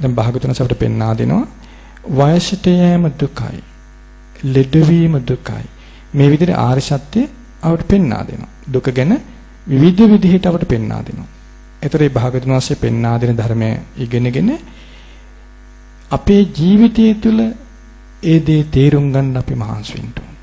දැන් භාගතුන සබට පෙන්වා දෙනවා වයසට යෑම දුකයි. ලෙඩවීම දුකයි. මේ විදිහට ආර්ය සත්‍ය අපට පෙන්වා දෙනවා. දුක ගැන විවිධ විදිහට අපට පෙන්වා දෙනවා. ඒතරේ භාගතුන් වහන්සේ පෙන්වා දෙන ධර්මය ඉගෙනගෙන අපේ ජීවිතය තුළ ඒ දේ තේරුම් ගන්න අපි මහන්සි වෙන්න ඕන.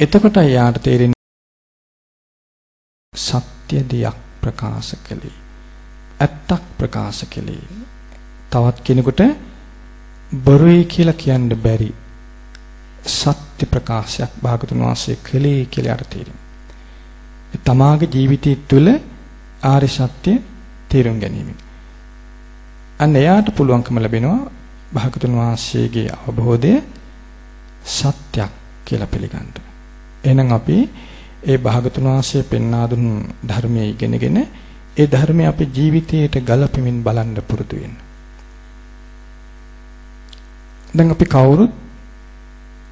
එතකොට යාට තේරෙන්නේ සත්‍ය දෙයක් ප්‍රකාශ කළේ. ඇත්තක් ප්‍රකාශ කළේ. තවත් කෙනෙකුට බොරුයි කියලා කියන්න බැරි සත්‍ය ප්‍රකාශයක් භාගතුන් වහන්සේ කළේ කියලා අර තේරෙනවා. තමාගේ ජීවිතය තුළ ආර්ය සත්‍ය තේරුම් ගැනීම. අන්න එයාට පුළුවන්කම ලැබෙනවා භාගතුන් වහන්සේගේ අවබෝධය සත්‍යක් කියලා පිළිගන්න. එහෙනම් අපි ඒ භාගතුන් වහන්සේ පෙන්වා දුන් ධර්මයේ ඉගෙනගෙන ඒ ධර්මය අපේ ජීවිතයට ගලපෙමින් බලන්න පුරුදු වෙන්න. දැන් අපි කවුරුත්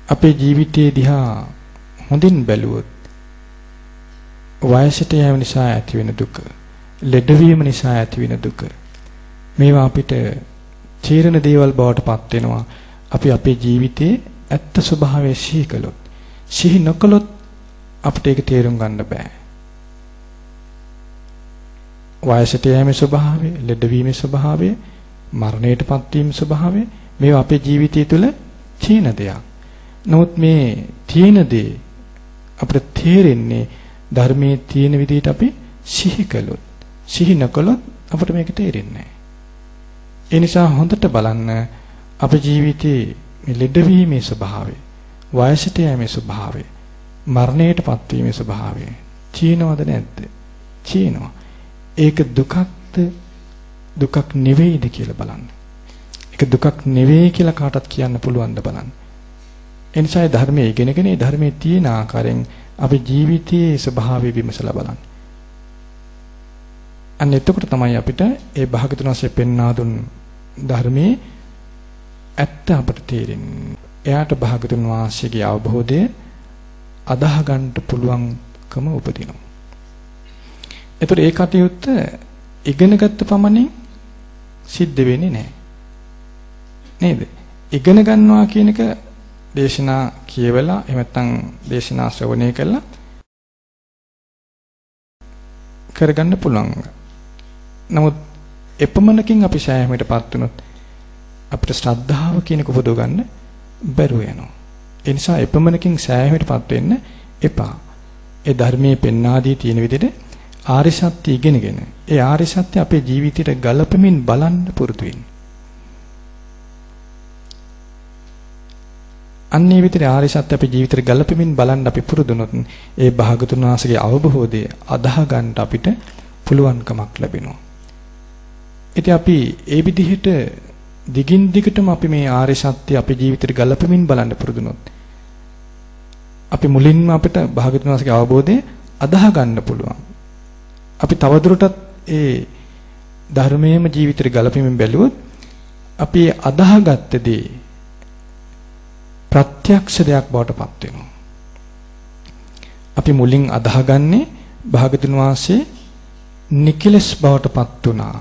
අපේ ජීවිතයේ දිහා හොඳින් බැලුවොත් වයසට යෑම නිසා ඇතිවෙන දුක, ලෙඩවීම නිසා ඇතිවෙන දුක මේවා අපිට චීරණ දේවල් බවට පත් වෙනවා. අපි අපේ ජීවිතයේ ඇත්ත ස්වභාවය සිහි කළොත්, සිහි නොකළොත් අපිට ඒක තේරුම් ගන්න බෑ. වයසට යෑමේ ස්වභාවය, ලෙඩවීමේ ස්වභාවය, මරණයටපත් වීමේ ස්වභාවය මේවා අපේ ජීවිතය තුළ තියෙන දෙයක්. නමුත් මේ තියෙන දේ අපිට තේරෙන්නේ ධර්මයේ තියෙන විදිහට අපි සිහි කළොත්. සිහි නොකළොත් අපිට මේක තේරෙන්නේ නැහැ. ඒ නිසා හොඳට බලන්න අපේ ජීවිතයේ මේ ලෙඩවීමේ ස්වභාවය, වයසට යෑමේ ස්වභාවය, මරණයටපත් වීමේ ස්වභාවය චීනවද නැද්ද? චීනවා. ඒක දුකක්ද දුකක් නෙවෙයිද කියලා බලන්න. ඒක දුකක් නෙවෙයි කියලා කාටවත් කියන්න පුළුවන්ද බලන්න. ඒ නිසා ඒ ධර්මයේ ඉගෙනගෙන ඒ ධර්මයේ තියෙන ආකාරයෙන් අපේ ජීවිතයේ ස්වභාවය විමසලා බලන්න. අන්න එතකොට තමයි අපිට ඒ භාගතුන් වහන්සේ පෙන්වා දුන් ධර්මයේ ඇත්ත අපට තේරෙන්නේ. එයාට භාගතුන් වහන්සේගේ අවබෝධය අදාහ ගන්න පුළුවන්කම උපදිනවා. එතකොට ඒ කටයුත්ත ඉගෙනගත්ත පමණින් සිද්ධ වෙන්නේ නැහැ. නේද? ඉගෙන ගන්නවා කියන එක දේශනා කියවලා එහෙම නැත්නම් දේශනා ශ්‍රවණය කළා කරගන්න පුළුවන්. නමුත් එපමණකින් අපි සෑහීමටපත් වුණොත් අපිට ශ්‍රද්ධාව කියන එක උපදව ගන්න බැරුව යනවා. ඒ නිසා එපමණකින් සෑහීමටපත් වෙන්න එපා. ඒ ධර්මයේ පෙන්වා දී තියෙන විදිහට ආර්ය සත්‍ය ඉගෙනගෙන ඒ ආර්ය සත්‍ය අපේ ජීවිතයට ගලපමින් බලන්න පුරුදු වෙන්න. අන්නේ විතර ආර්ය සත්‍ය අපේ ජීවිතේට ගලපෙමින් බලන්න අපි පුරුදුනොත් ඒ භාගතුන් වහන්සේගේ අවබෝධය අදාහ ගන්න අපිට පුළුවන්කමක් ලැබෙනවා. ඉතින් අපි ඒ විදිහට දිගින් දිගටම අපි මේ ආර්ය සත්‍ය අපේ ජීවිතේට ගලපෙමින් බලන්න පුරුදුනොත් අපි මුලින්ම අපිට භාගතුන් වහන්සේගේ අවබෝධය අදාහ ගන්න පුළුවන්. අපි තවදුරටත් ඒ ධර්මයේම ජීවිතේට ගලපෙමින් බැලුවොත් අපි අදාහගත්ත දේ ප්‍රත්‍යක්ෂ දෙයක් බවට පත් වෙනවා. අපි මුලින් අදාහගන්නේ භාගතුන් වහන්සේ නිකලස් බවට පත් වුණා.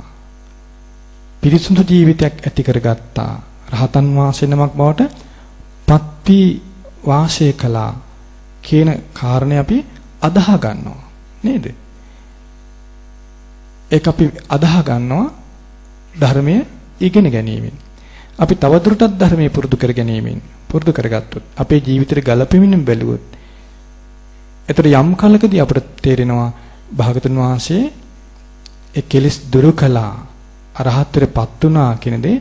පිරිසුදු ජීවිතයක් ඇති කරගත්තා. රහතන් වහන්සේ නමක් බවට පත් වී වාසය කළා කියන කාරණේ අපි අදාහ ගන්නවා. නේද? ඒක අපි අදාහ ගන්නවා ධර්මයේ ඉගෙන ගැනීමෙන්. අපි තවදුරටත් ධර්මයේ පුරුදු කර ගැනීමෙන් පුරුදු කරගත්තොත් අපේ ජීවිතේ ගලපෙමින් බැලුවොත් එතකොට යම් කලකදී අපට තේරෙනවා භාගතුන් වහන්සේ ඒ කෙලිස් දුරු කළා අරහත්ත්වයටපත් වුණා කියන දේ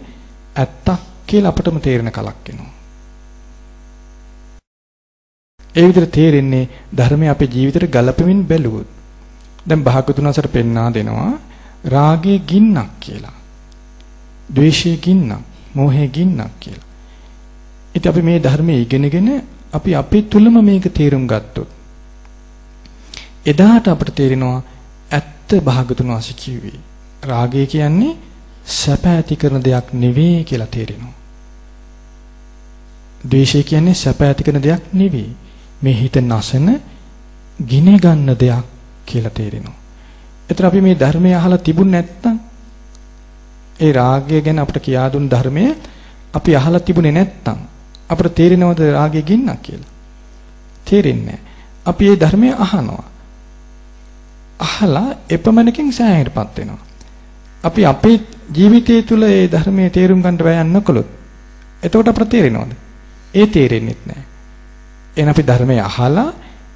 ඇත්තක් කියලා අපටම තේරෙන කලක් එනවා. ඒ විදිහට තේරෙන්නේ ධර්මය අපේ ජීවිතේට ගලපෙමින් බැලුවොත්. දැන් භාගතුන් වහන්සේට පෙන්වා දෙනවා රාගයේ ගින්නක් කියලා. ද්වේෂයේ ගින්නක්, මෝහයේ ගින්නක් කියලා. ඉතින් අපි මේ ධර්මයේ ඉගෙනගෙන අපි අපේ තුලම මේක තේරුම් ගත්තොත් එදාට අපිට තේරෙනවා ඇත්ත භාගතුන් වහන්සේ කිව්වේ රාගය කියන්නේ සැප ඇති කරන දෙයක් නෙවෙයි කියලා තේරෙනවා. ද්වේෂය කියන්නේ සැප ඇති කරන දෙයක් නෙවෙයි. මේ හිත නැසන ගිනි ගන්න දෙයක් කියලා තේරෙනවා. ඒතර අපි මේ ධර්මය අහලා තිබුණ නැත්නම් ඒ රාගය ගැන අපිට කියා දුන් ධර්මය අපි අහලා තිබුණේ නැත්තම් අපිට තේරෙනවද රාගය ගින්නක් කියලා? තේරෙන්නේ අපි මේ ධර්මය අහනවා. අහලා එපමණකින් සෑහයටපත් වෙනවා. අපි අපේ ජීවිතය තුළ මේ ධර්මයේ තේරුම් ගන්න බයන් නොකළොත් එතකොට අපට තේරෙනවද? ඒ තේරෙන්නේ නැහැ. එහෙනම් අපි ධර්මය අහලා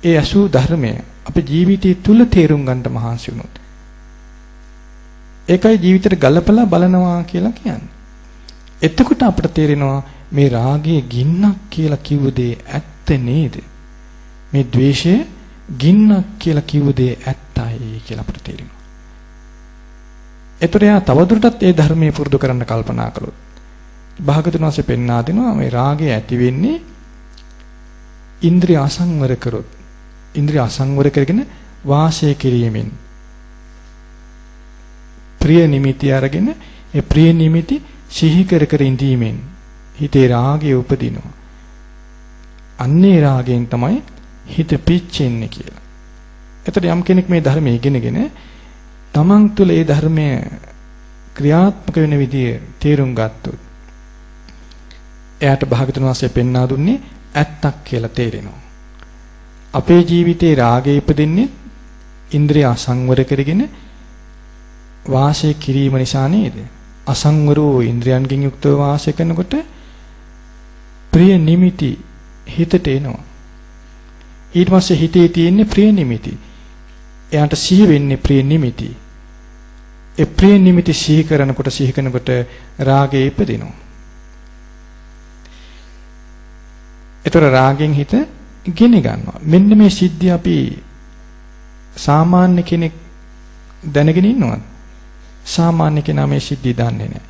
ඒ අසු ධර්මය අපේ ජීවිතය තුළ තේරුම් ගන්න මහන්සි වුණොත් ඒකයි ජීවිතේට ගලපලා බලනවා කියලා කියන්නේ. එතකොට අපිට තේරෙනවා මේ රාගයේ ගින්නක් කියලා කිව්ව දේ ඇත්ත නේද? මේ द्वේෂය ගින්නක් කියලා කිව්ව දේ ඇත්තයි කියලා අපිට තේරෙනවා. එතකොට යා තවදුරටත් ඒ ධර්මයේ පුරුදු කරන්න කල්පනා කළොත් භාගතුන් වහන්සේ පෙන්වා දෙනවා මේ රාගය ඇති වෙන්නේ ඉන්ද්‍රිය අසංවර කරොත් ඉන්ද්‍රිය අසංවර කරගෙන වාසය කිරීමෙන් ප්‍රිය නිමිති අරගෙන ඒ ප්‍රිය නිමිති සිහි කර කර ඉඳීමෙන් හිතේ රාගය උපදිනවා. අන්නේ රාගයෙන් තමයි හිත පිච්චෙන්නේ කියලා. එතකොට යම් කෙනෙක් මේ ධර්මය ඉගෙනගෙන තමන් තුළ ඒ ධර්මය ක්‍රියාත්මක වෙන විදිය තේරුම් ගත්තොත් එයාට භාගතුන් වහන්සේ පෙන්වා දුන්නේ ඇත්තක් කියලා තේරෙනවා. අපේ ජීවිතේ රාගය ඉපදෙන්නේ ඉන්ද්‍රිය අසංවර කරගෙන වාසය කිරීම නිසා නේද? අසංවර වූ ඉන්ද්‍රයන්ගෙන් යුක්තව වාසය කරනකොට ප්‍රිය නිමිති හිතට එනවා. ඊට පස්සේ හිතේ තියෙන ප්‍රිය නිමිති. එයාට සිහි වෙන්නේ ප්‍රිය නිමිති. ඒ ප්‍රිය නිමිති සිහි කරනකොට සිහි කරනකොට රාගය ඉපදිනවා. ඒතර රාගෙන් හිත ගෙන ගන්නවා. මෙන්න මේ සිද්ධිය අපි සාමාන්‍ය කෙනෙක් දැනගෙන ඉන්නවද? සාමාන්‍ය කෙනා මේ සිද්ධිය දන්නේ නැහැ.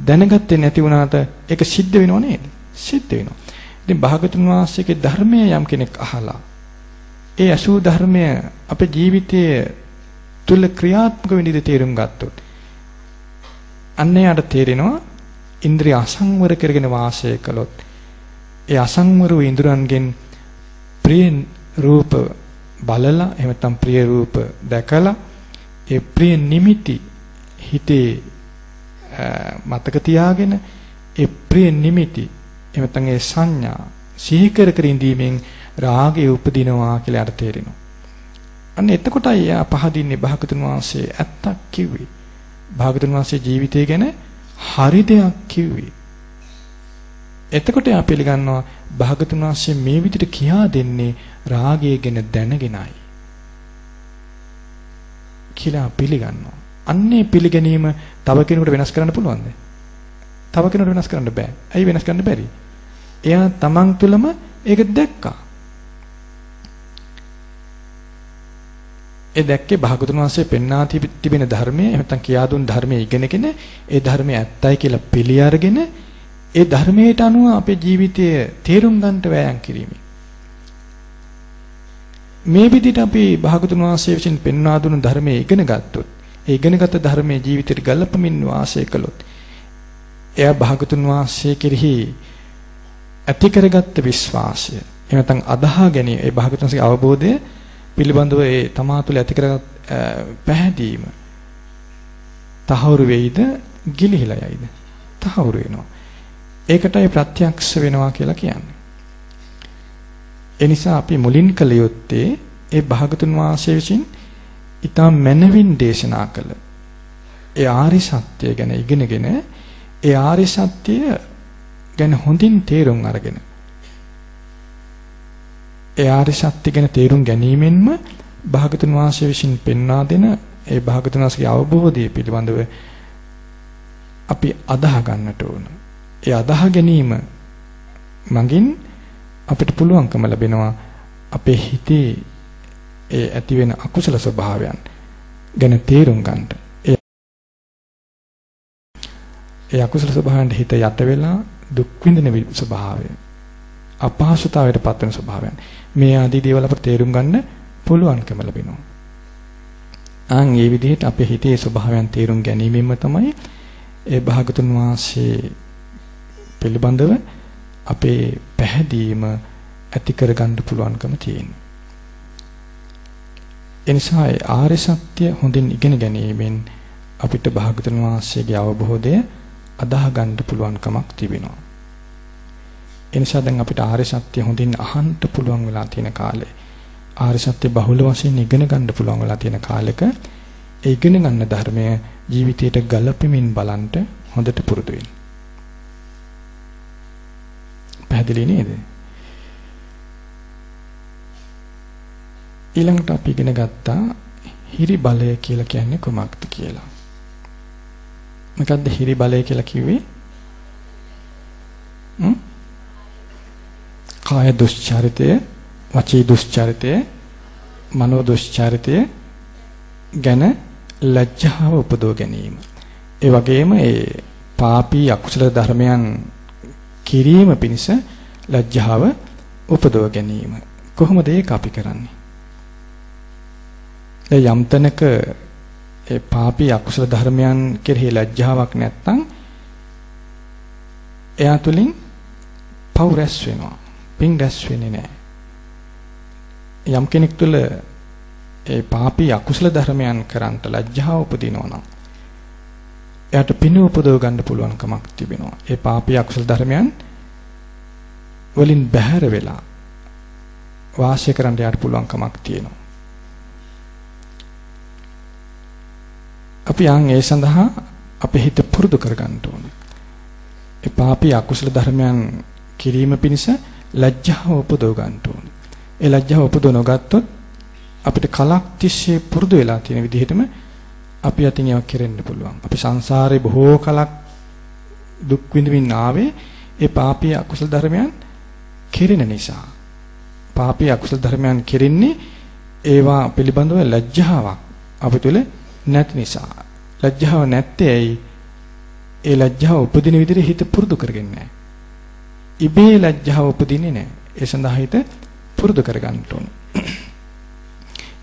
දැනගත්තේ නැති වුණාට ඒක සිද්ධ වෙනව නේද? සිද්ධ වෙනවා. ඉතින් භාගතුන් වහන්සේගේ ධර්මය යම් කෙනෙක් අහලා ඒ අසු ධර්මය අපේ ජීවිතයේ තුල ක්‍රියාත්මක වෙන විදිහ තේරුම් ගත්තොත් අන්න යාට තේරෙනවා ඉන්ද්‍රිය අසංවර කරගෙන වාසය කළොත් ඒ අසංවර වූ ඉන්ද්‍රයන්ගෙන් ප්‍රිය රූප බලලා එහෙම නැත්නම් ප්‍රිය රූප දැකලා ඒ ප්‍රිය නිමිති හිතේ මතක තියාගෙන ඒ ප්‍රිය නිමිති එහෙම නැත්නම් ඒ සංඥා සිහි කර කර ඉඳීමෙන් රාගය උපදිනවා කියලා අර තේරෙනවා. අන්න එතකොටයි යා පහදින්නේ භාගතුන් වහන්සේ ඇත්තක් කිව්වේ. භාගතුන් වහන්සේ ජීවිතය ගැන හරි දෙයක් කිව්වේ. එතකොට යා පිළිගන්නවා භාගතුන් වහන්සේ මේ විදිහට කියා දෙන්නේ රාගය ගැන දැනගෙනයි. කියලා පිළිගන්නවා. අන්නේ පිළිගැනීම තව කෙනෙකුට වෙනස් කරන්න පුළුවන්ද? තව කෙනෙකුට වෙනස් කරන්න බෑ. ඇයි වෙනස් කරන්න බැරි? එයා තමන් තුළම ඒක දැක්කා. ඒ දැක්කේ භාගතුන් වහන්සේ පෙන්වා තිබෙන ධර්මයේ එහෙම නැත්නම් කියා දුන් ධර්මයේ ඉගෙනගෙන ඒ ධර්මයේ ඇත්තයි කියලා පිළි අරගෙන ඒ ධර්මයට අනුව අපේ ජීවිතය තේරුම් ගන්නට වෑයම් කිරීමයි. මේ විදිහට අපි භාගතුන් වහන්සේ විසින් පෙන්වා දුන් ධර්මයේ ඉගෙන ගත්තොත් ඒ ඉගෙනගත් ධර්මයේ ජීවිතයට ගලපමින් වාසය කළොත් එයා භාගතුන් වහන්සේ කෙරෙහි ඇති කරගත්ත විශ්වාසය එහෙම නැත්නම් අදහා ගැනීම ඒ භාගතුන් වහන්සේගේ අවබෝධය පිළිබඳව ඒ තමා තුළ ඇති කරගත් පැහැදීම තහවුරු වෙයිද ගිලිහිලා යයිද තහවුරු වෙනවා ඒකටයි ප්‍රත්‍යක්ෂ වෙනවා කියලා කියන්නේ ඒ නිසා අපි මුලින් කළ යුත්තේ ඒ භාගතුන් වහන්සේ විසින් ඊටා මනවින් දේශනා කළ ඒ ආරි සත්‍ය ගැන ඉගෙනගෙන ඒ ආරි සත්‍ය ගැන හොඳින් තේරුම් අරගෙන ඒ ආරි සත්‍ය ගැන තේරුම් ගැනීමෙන්ම භාගතුන් වහන්සේ විසින් පෙන්වා දෙන ඒ භාගතුන් වහන්සේගේ අවබෝධය පිළිබඳව අපි අදාහ ගන්නට ඕන. ඒ අදාහ ගැනීම මගින් අපිට පුළුවන්කම ලැබෙනවා අපේ හිතේ ඒ ඇති වෙන අකුසල ස්වභාවයන් ගැන තේරුම් ගන්නට. ඒ අකුසල ස්වභාවයන්ට හිත යට වෙලා දුක් විඳින ස්වභාවය අපහසුතාවයට පත් වෙන ස්වභාවයන් මේ ආදී දේවල් අපට තේරුම් ගන්න පුළුවන්කම ලැබෙනවා. ආන් මේ විදිහට අපේ හිතේ ස්වභාවයන් තේරුම් ගැනීමෙන්ම තමයි ඒ භාගතුන් වහන්සේ පිළිබඳව අපේ පැහැදීම ඇති කරගන්න පුළුවන්කම තියෙනවා. එනිසා ආර්ය සත්‍ය හොඳින් ඉගෙන ගැනීමෙන් අපිට භාගතුන් වහන්සේගේ අවබෝධය අදාහ ගන්න පුළුවන් කමක් තිබෙනවා. ඒ නිසා දැන් අපිට ආර්ය සත්‍ය හොඳින් අහන්න පුළුවන් වෙලා තියෙන කාලේ ආර්ය සත්‍ය බහුල වශයෙන් ඉගෙන ගන්න පුළුවන් වෙලා තියෙන කාලෙක ඒ ඉගෙන ගන්න ධර්මය ජීවිතයට ගලපෙමින් බලන්න හොඳට පුරුදු වෙන්න. පැහැදිලි නේද? ඊළඟට අපි ඉගෙන ගත්තා හිරි බලය කියලා කියන්නේ කොමක්ද කියලා. මොකද්ද හිරි බලය කියලා කිව්වේ? හ්ම්? කාය දුස්චරිතය, වචී දුස්චරිතය, මනෝ දුස්චරිතය ගැන ලැජ්ජාව උපදව ගැනීම. ඒ වගේම ඒ පාපී අකුසල ධර්මයන් කිරීම පිණිස ලැජ්ජාව උපදව ගැනීම. කොහොමද ඒක අපි කරන්නේ? යම් තැනක ඒ පාපී අකුසල ධර්මයන් කෙරෙහි ලැජ්ජාවක් නැත්නම් එයා තුලින් පව් රැස් වෙනවා. පින් රැස් වෙන්නේ නැහැ. යම් කෙනෙක් තුළ ඒ පාපී අකුසල ධර්මයන් කරන්ට ලැජ්ජාව උපදිනවා නම් එයාට පින උපදව ගන්න පුළුවන් කමක් තිබෙනවා. ඒ පාපී අකුසල ධර්මයන් වලින් බැහැර වෙලා වාසය කරන්න යාට පුළුවන් කමක් තියෙනවා. අපි යන් ඒ සඳහා අපේ හිත පුරුදු කරගන්න ඕනේ. ඒ පාපී අකුසල ධර්මයන් කිරීම පිණිස ලැජ්ජාව උපදව ගන්න ඕනේ. ඒ ලැජ්ජාව උපදව නොගත්තොත් අපිට කලක් තිස්සේ පුරුදු වෙලා තියෙන විදිහටම අපි අතින් ඒවා කෙරෙන්න පුළුවන්. අපි සංසාරේ බොහෝ කලක් දුක් විඳින්න ආවේ ඒ පාපී අකුසල ධර්මයන් කෙරෙන නිසා. පාපී අකුසල ධර්මයන් කෙරෙන්නේ ඒවා පිළිබඳව ලැජ්ජාවක් අප තුළ නැති නිසා. ලැජ්ජාව නැත්තේ ඇයි? ඒ ලැජ්ජාව උපදින විදිහට හිත පුරුදු කරගන්නේ නැහැ. ඉබේ ලැජ්ජාව උපදින්නේ නැහැ. ඒ සඳහා හිත පුරුදු කරගන්න ඕන.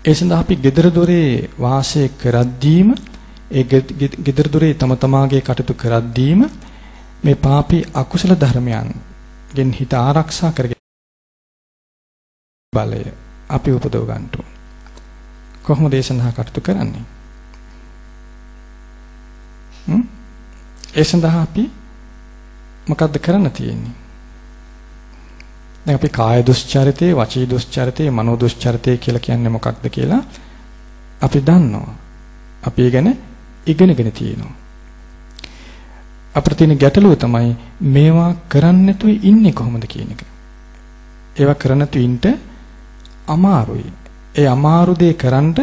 ඒ සඳහා අපි gedara dore වාසය කරද්දීම ඒ gedara dore තම තමාගේ කටයුතු කරද්දීම මේ පාපී අකුසල ධර්මයන් ගෙන් හිත ආරක්ෂා කරගෙන බලය අපි උපදව ගන්න ඕන. කොහොමද ඒ සඳහා කටයුතු කරන්නේ? හ්ම්? ඒ සඳහා අපි මොකද්ද කරන්න තියෙන්නේ? දැන් අපි කාය දුස්චරිතේ, වචී දුස්චරිතේ, මනෝ දුස්චරිතේ කියලා කියන්නේ මොකක්ද කියලා අපි දන්නවා. අපි ඒ ගැන ඉගෙනගෙන තියෙනවා. අපිට තියෙන ගැටලුව තමයි මේවා කරන්නේ නැතුව ඉන්නේ කොහොමද කියන එක. ඒවා කරන්න නැතුව ඉන්න අමාරුයි. ඒ අමාරු දේ කරන්න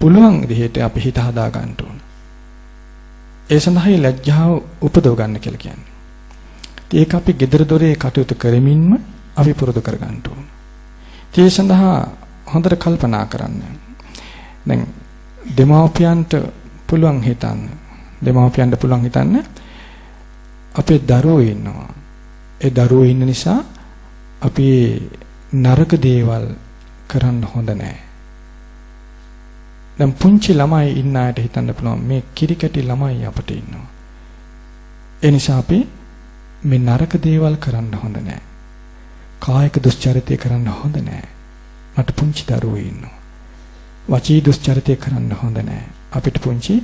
පුළුවන් විදිහට අපි හිත හදා ගන්න ඕන. ඒ සඳහා ලැජ්ජාව උපදව ගන්න කියලා කියන්නේ. ඒක අපි gedara dore කටයුතු කරමින්ම අපි පුරුදු කර ගන්න ඕන. ඒ සඳහා හොඳට කල්පනා කරන්න. දැන් දෙමාපියන්ට පුළුවන් හිතන්න. දෙමාපියන්ට පුළුවන් හිතන්න අපේ දරුවෝ ඉන්නවා. ඒ දරුවෝ ඉන්න නිසා අපි නරක දේවල් කරන්න හොඳ නැහැ. දැන් පුංචි ළමයි ඉන්න අයට හිතන්න පුළුවන් මේ කිරිකැටි ළමයි අපිට ඉන්නවා. ඒ නිසා අපි මේ නරක දේවල් කරන්න හොඳ නැහැ. කායික දුස්චරිතය කරන්න හොඳ නැහැ. මට පුංචි දරුවෝ ඉන්නවා. වචී දුස්චරිතය කරන්න හොඳ නැහැ. අපිට පුංචි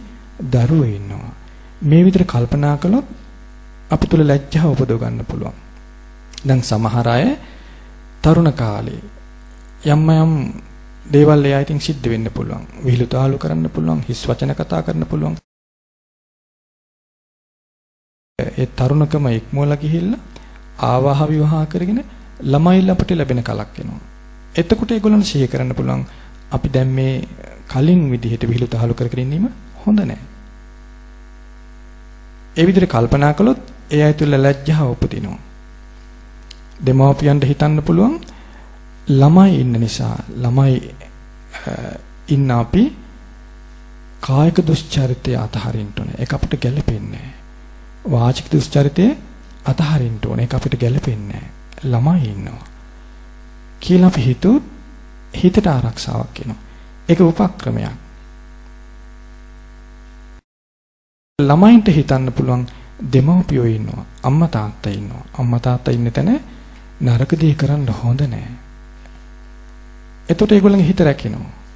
දරුවෝ ඉන්නවා. මේ විදිහට කල්පනා කළොත් අපි තුල ලැජ්ජාව උපදව ගන්න පුළුවන්. දැන් සමහර අය තරුණ කාලේ යම් යම් දේවල් එයා ඉතින් සිද්ධ වෙන්න පුළුවන්. විහිළු තාලු කරන්න පුළුවන්, හිස් වචන කතා කරන්න පුළුවන්. ඒ තරුණකම ඉක්මවලා ගිහිල්ලා ආවාහ විවාහ කරගෙන ළමයි අපට ලැබෙන කලක් එනවා. එතකොට ඒගොල්ලන් සිහි කරන්න පුළුවන් අපි දැන් මේ කලින් විදිහට විහිළු තාලු කර කර ඉන්නීම හොඳ නැහැ. ඒ විදිහට කල්පනා කළොත් ඒ අය තුළ ලැජ්ජාව උපදිනවා. දෙමාපියන්ට හිතන්න පුළුවන් ළමයි ඉන්න නිසා ළමයි ඉන්න අපි කායික දුස්චරිතය අතහරින්න ඕනේ. ඒක අපිට ගැළපෙන්නේ වාචික දුස්චරිතය අතහරින්න ඕනේ. ඒක අපිට ගැළපෙන්නේ ළමයි ඉන්නවා. කියලා අපි හිතුවොත් හිතට ආරක්ෂාවක් එනවා. ඒක උපක්‍රමයක්. ළමයින්ට හිතන්න පුළුවන් දෙමව්පියෝ ඉන්නවා. අම්මා තාත්තා ඉන්නවා. අම්මා තාත්තා ඉන්න තැන නරක දේ කරන්න හොඳ නෑ. එතකොට ඒගොල්ලන්ගේ හිත රැකෙනවා.